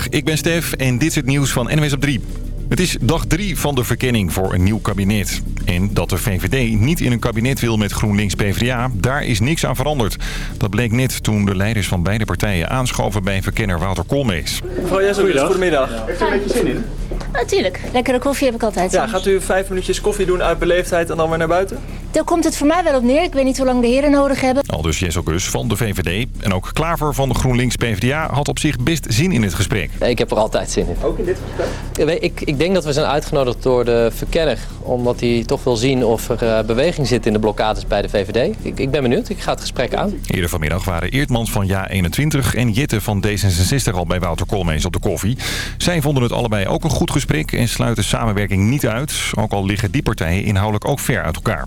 Goedemiddag, ik ben Stef en dit is het nieuws van NWS op 3. Het is dag drie van de verkenning voor een nieuw kabinet. En dat de VVD niet in een kabinet wil met GroenLinks-PVDA, daar is niks aan veranderd. Dat bleek net toen de leiders van beide partijen aanschoven bij verkenner Wouter Koolmees. Mevrouw Jesselus, goedemiddag. Heeft u een beetje zin in? Natuurlijk. Lekkere koffie heb ik altijd. Ja, gaat u vijf minuutjes koffie doen uit beleefdheid en dan weer naar buiten? Daar komt het voor mij wel op neer. Ik weet niet hoe lang de heren nodig hebben. Al dus van de VVD. En ook Klaver van de GroenLinks-PVDA had op zich best zin in het gesprek. Ik heb er altijd zin in. Ook in dit gesprek? Ik, ik denk dat we zijn uitgenodigd door de verkenner. Omdat hij toch wil zien of er eh, beweging zit in de blokkades bij de VVD. Ik, ik ben benieuwd. Ik ga het gesprek aan. Eerder vanmiddag waren Eertmans van Ja21 en Jitte van D66 al bij Wouter Koolmees op de koffie. Zij vonden het allebei ook een goed gesprek en sluiten samenwerking niet uit. Ook al liggen die partijen inhoudelijk ook ver uit elkaar.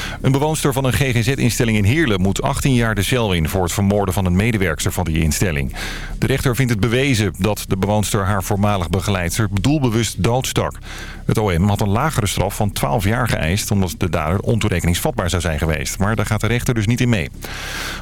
Een bewoonster van een GGZ-instelling in Heerlen moet 18 jaar de cel in... voor het vermoorden van een medewerkster van die instelling. De rechter vindt het bewezen dat de bewoonster haar voormalig begeleidster doelbewust doodstak. Het OM had een lagere straf van 12 jaar geëist... omdat de dader ontoerekeningsvatbaar zou zijn geweest. Maar daar gaat de rechter dus niet in mee.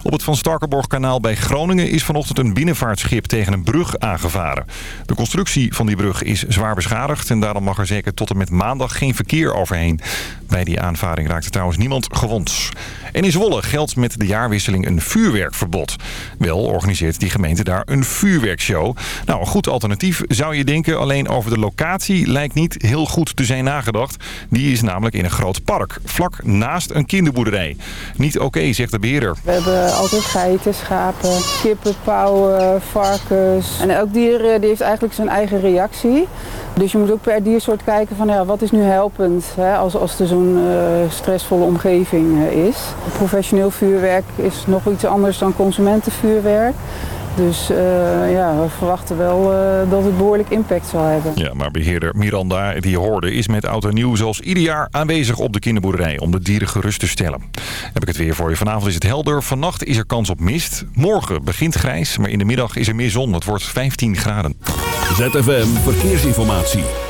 Op het Van Starkenborg-kanaal bij Groningen is vanochtend een binnenvaartschip tegen een brug aangevaren. De constructie van die brug is zwaar beschadigd... en daarom mag er zeker tot en met maandag geen verkeer overheen. Bij die aanvaring raakte trouwens niemand gewond. En in Zwolle geldt met de jaarwisseling een vuurwerkverbod. Wel organiseert die gemeente daar een vuurwerkshow. Nou, een goed alternatief zou je denken. Alleen over de locatie lijkt niet heel goed te zijn nagedacht. Die is namelijk in een groot park, vlak naast een kinderboerderij. Niet oké, zegt de beheerder. We hebben altijd geiten, schapen, kippen, pauwen, varkens. En elk dier eh, die heeft eigenlijk zijn eigen reactie. Dus je moet ook per diersoort kijken van ja, wat is nu helpend hè, als, als er zo'n uh, stressvolle omgeving uh, is. Professioneel vuurwerk is nog iets anders dan consumentenvuurwerk. Dus uh, ja, we verwachten wel uh, dat het behoorlijk impact zal hebben. Ja, maar beheerder Miranda, die hoorde, is met Oud en Nieuw zoals ieder jaar aanwezig op de kinderboerderij om de dieren gerust te stellen. Heb ik het weer voor je. Vanavond is het helder. Vannacht is er kans op mist. Morgen begint grijs, maar in de middag is er meer zon. Het wordt 15 graden. ZFM Verkeersinformatie.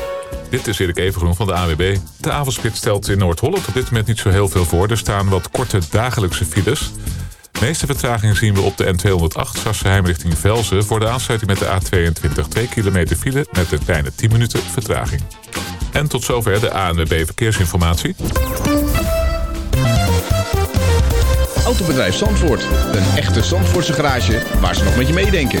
Dit is Erik Evengroen van de AWB. De avondspit stelt in Noord-Holland op dit moment niet zo heel veel voor. Er staan wat korte dagelijkse files. De meeste vertragingen zien we op de N208 Sassenheim richting Velzen... voor de aansluiting met de A22. 2 kilometer file met een kleine 10 minuten vertraging. En tot zover de ANWB Verkeersinformatie. Autobedrijf Zandvoort. Een echte Zandvoortse garage waar ze nog met je meedenken.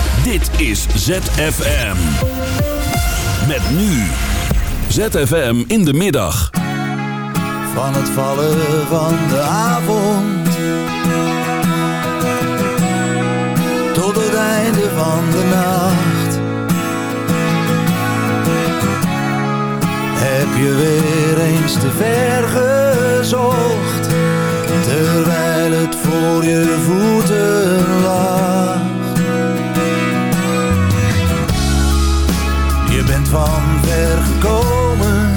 Dit is ZFM. Met nu. ZFM in de middag. Van het vallen van de avond. Tot het einde van de nacht. Heb je weer eens te ver gezocht. Terwijl het voor je voeten lag. Van ver gekomen.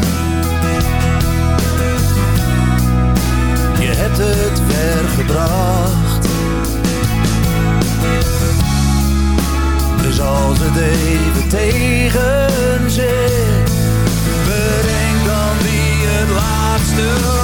Je hebt het ver gebracht. Dus als het even tegen zit, bedenk dan wie het laatste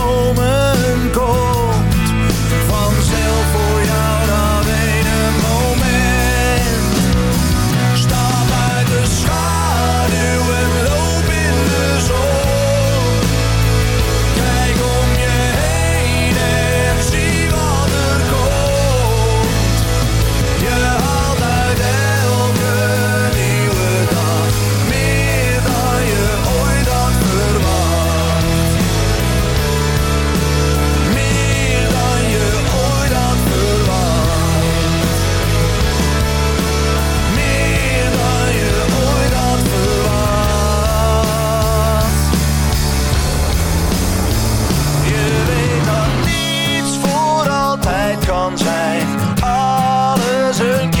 turn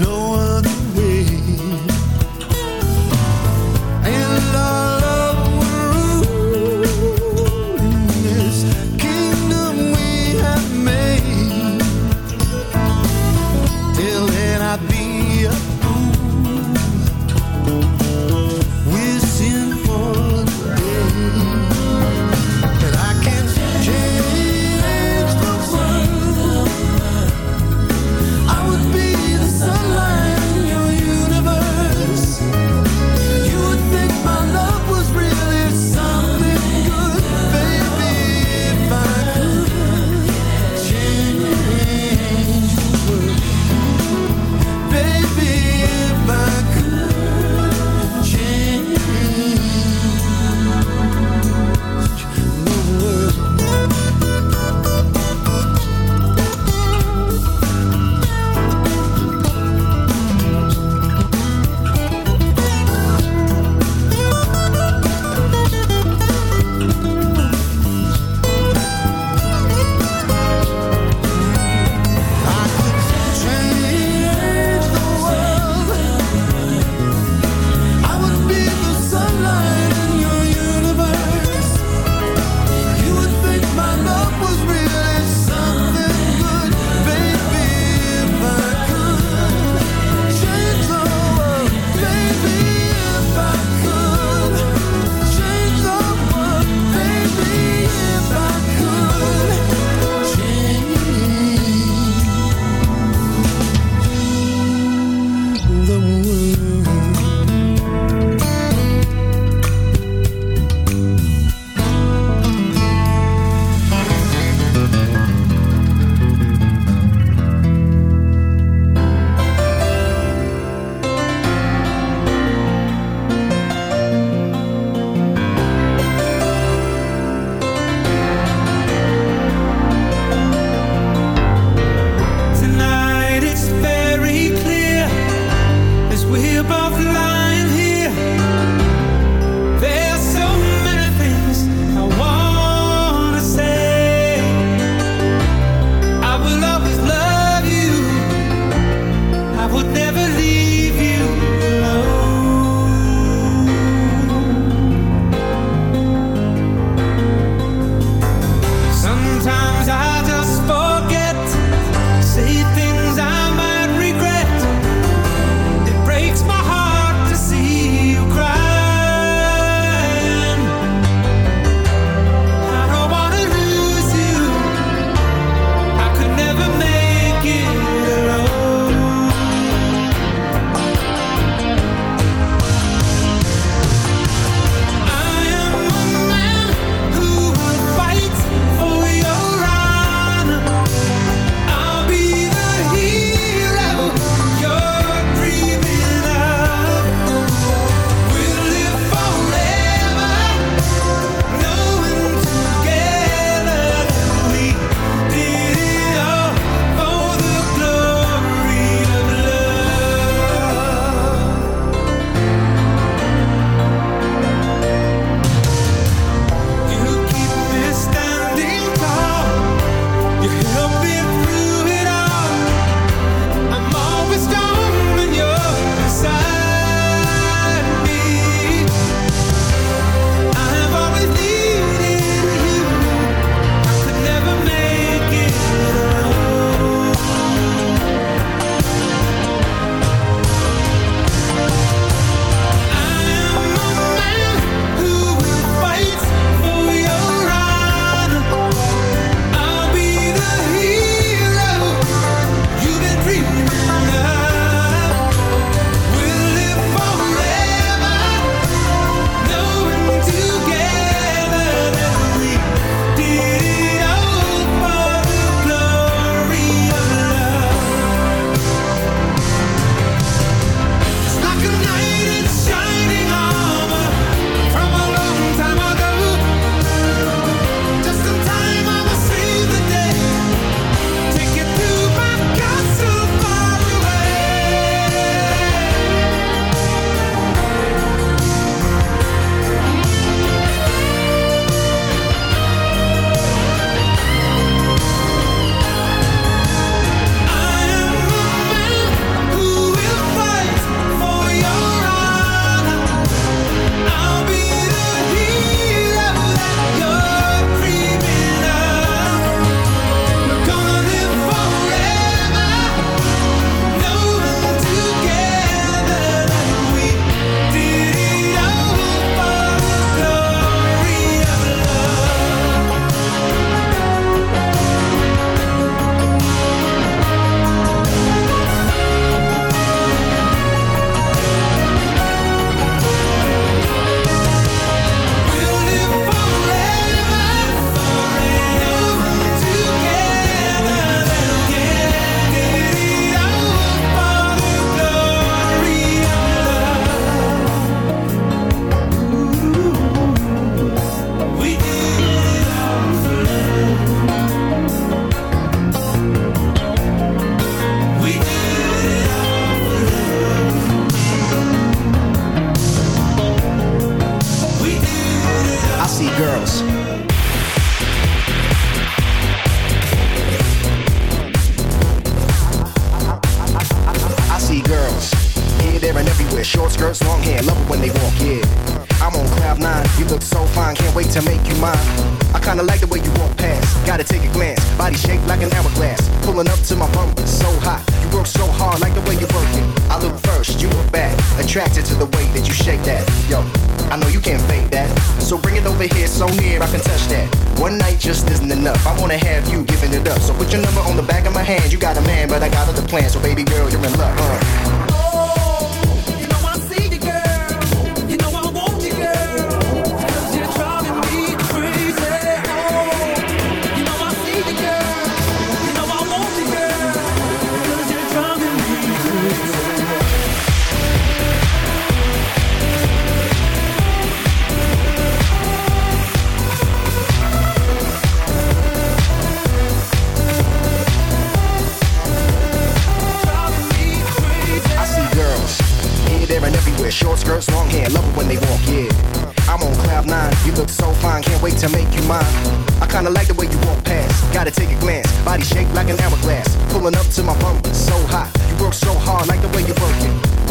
know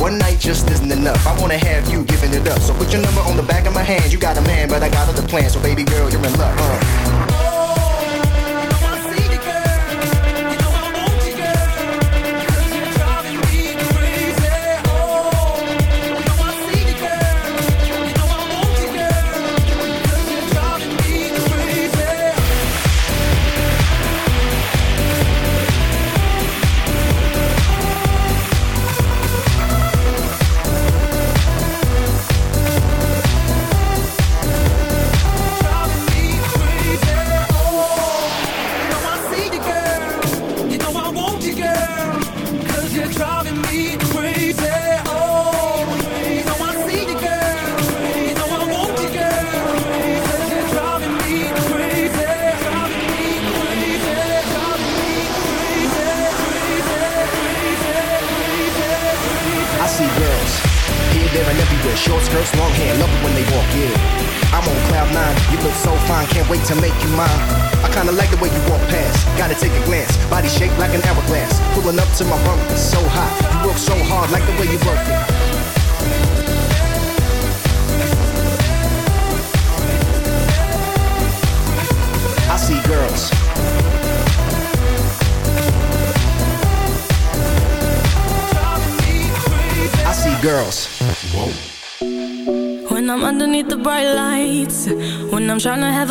One night just isn't enough, I wanna have you giving it up. So put your number on the back of my hand, you got a man, but I got other plans, so baby girl, you're in luck. Uh.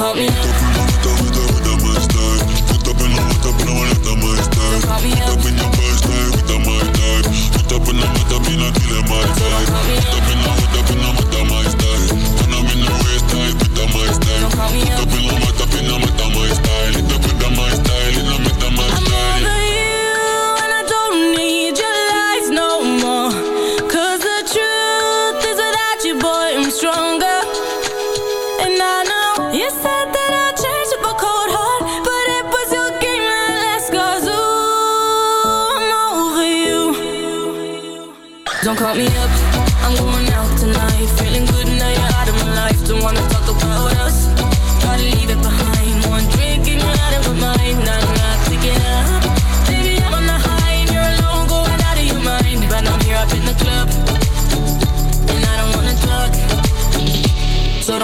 call me. up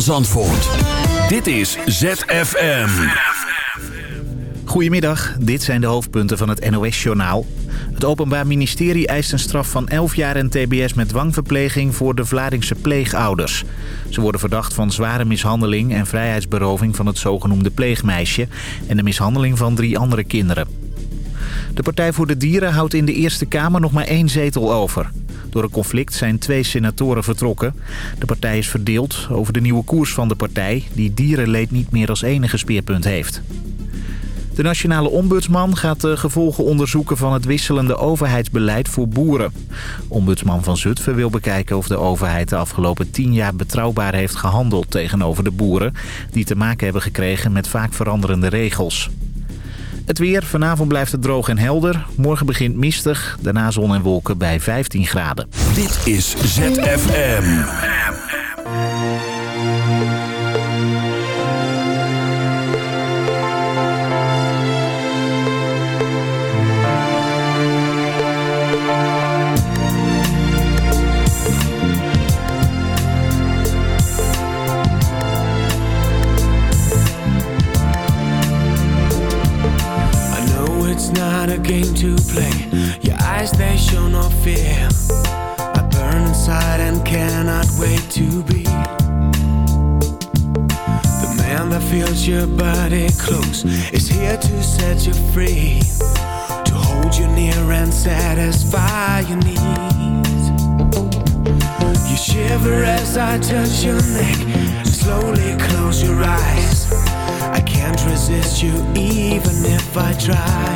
Zandvoort. Dit is ZFM. Goedemiddag, dit zijn de hoofdpunten van het NOS-journaal. Het Openbaar Ministerie eist een straf van 11 jaar en tbs met dwangverpleging voor de Vlaardingse pleegouders. Ze worden verdacht van zware mishandeling en vrijheidsberoving van het zogenoemde pleegmeisje... en de mishandeling van drie andere kinderen. De Partij voor de Dieren houdt in de Eerste Kamer nog maar één zetel over. Door een conflict zijn twee senatoren vertrokken. De partij is verdeeld over de nieuwe koers van de partij... die dierenleed niet meer als enige speerpunt heeft. De nationale ombudsman gaat de gevolgen onderzoeken van het wisselende overheidsbeleid voor boeren. Ombudsman van Zutphen wil bekijken of de overheid de afgelopen tien jaar betrouwbaar heeft gehandeld tegenover de boeren... die te maken hebben gekregen met vaak veranderende regels. Het weer. Vanavond blijft het droog en helder. Morgen begint mistig. Daarna zon en wolken bij 15 graden. Dit is ZFM. try.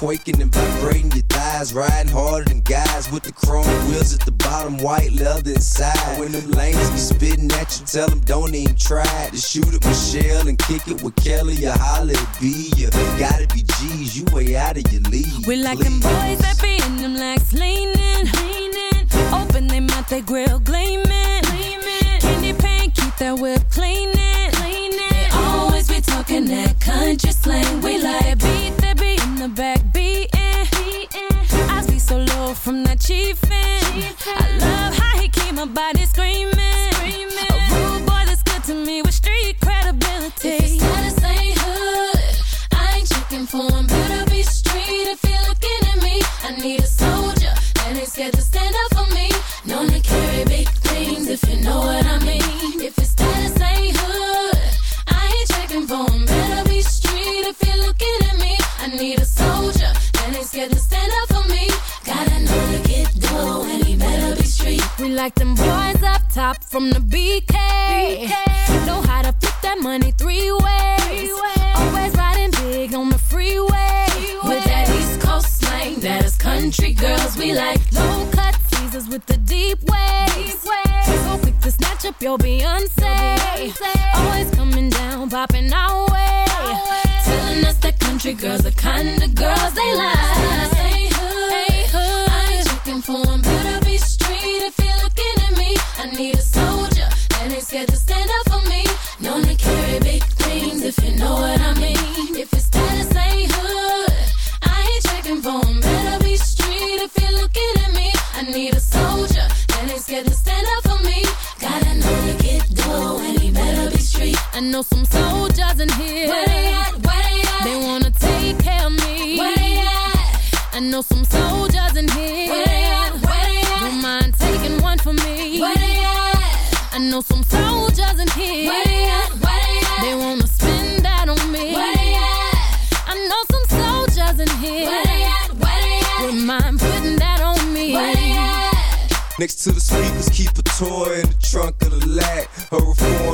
quaking and vibrating your thighs, riding harder than guys with the chrome wheels at the bottom, white leather inside. When them lanes be spitting at you, tell them don't even try to shoot at Michelle and kick it with Kelly or holler, at B. from the chief. I love how he keep my body screaming.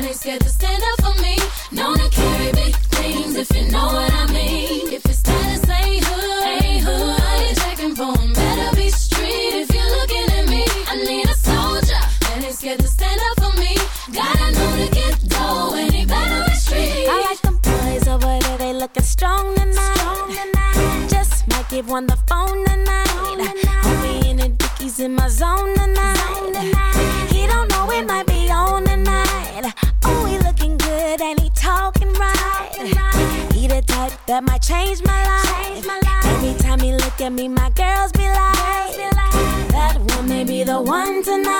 that ain't scared to stand up for me. Known to carry big things if you know what I mean. If your status ain't hood, ain't hood, I ain't checking for. Better be street if you're looking at me. I need a soldier that ain't scared to stand up for me. Gotta know to get dough and he better be street. I like them boys over there, they looking strong tonight. Just might give one the phone tonight. Homie in the dickies in my zone tonight. He don't that might change my life. Every time he look at me, my girls be like, that one may be the one tonight.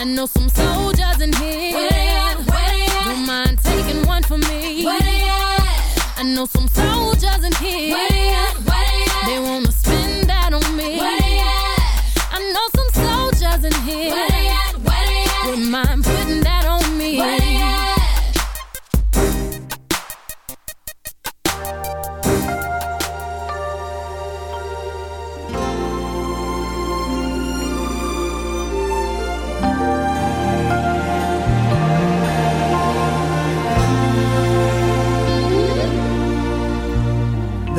I know some soldiers in here. Where they at? Where they at? Don't mind taking one for me. Where they at? I know some soldiers in here. Where they at? Where they at? They wanna spend that on me. Where they at? I know some soldiers in here. Where they at? Where they at? Wouldn't mind putting that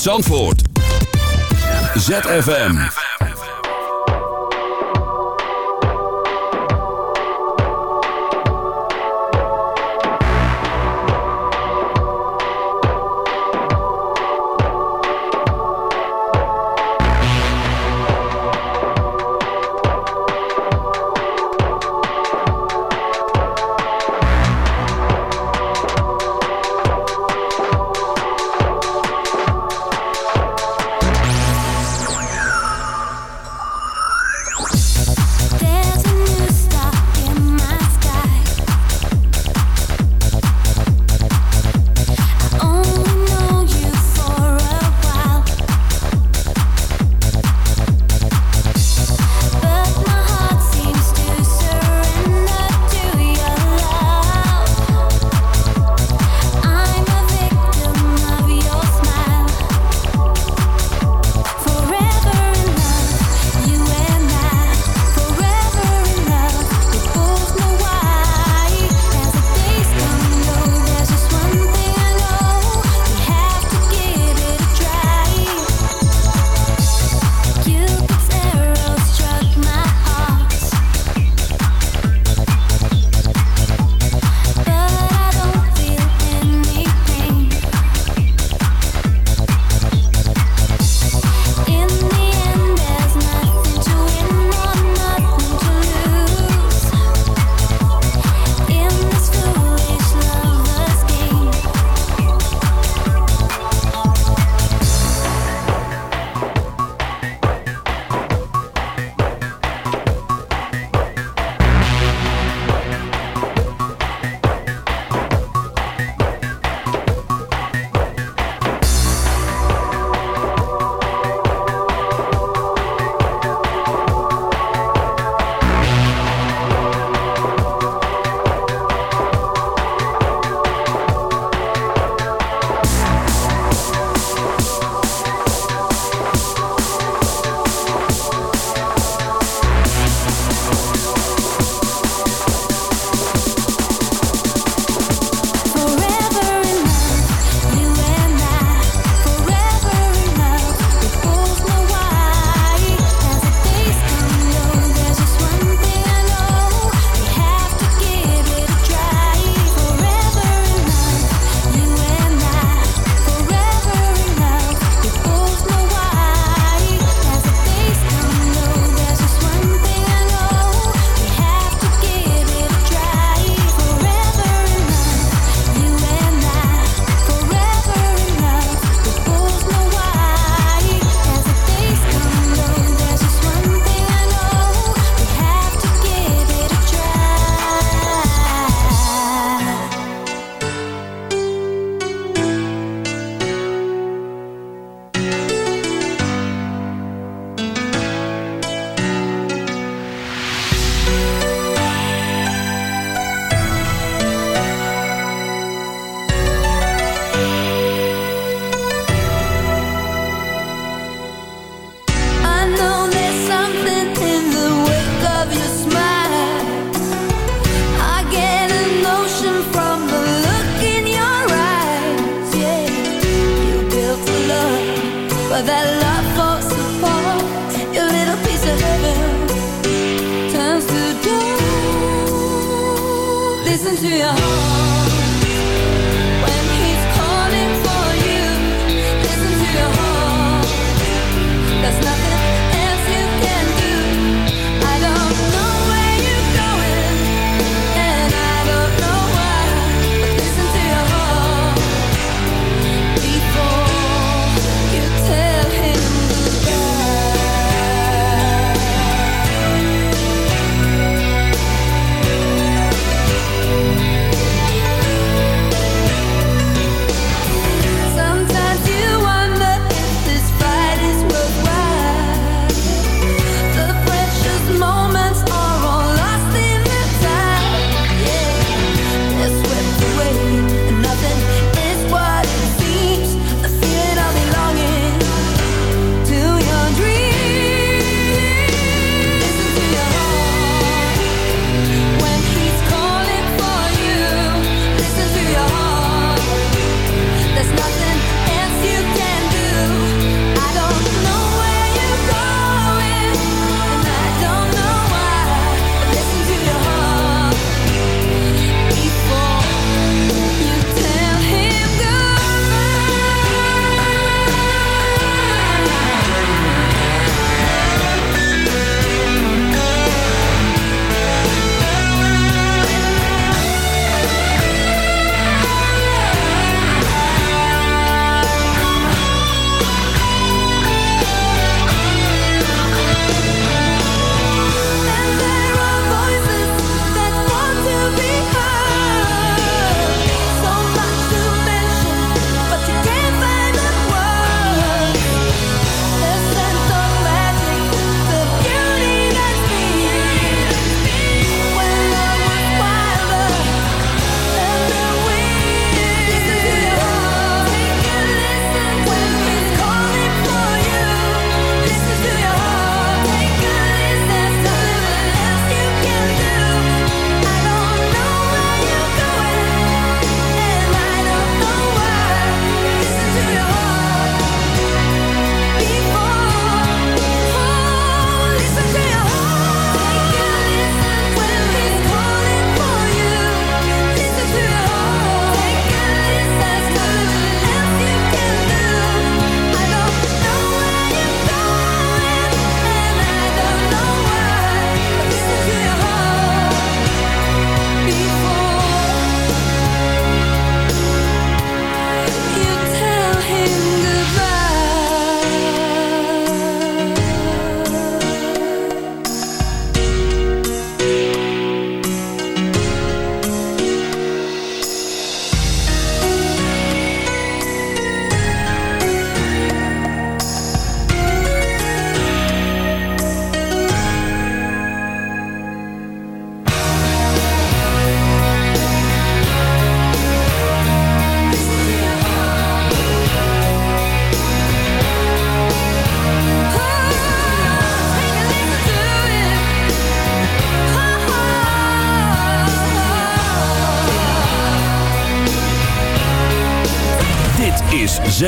Zandvoort. ZFM.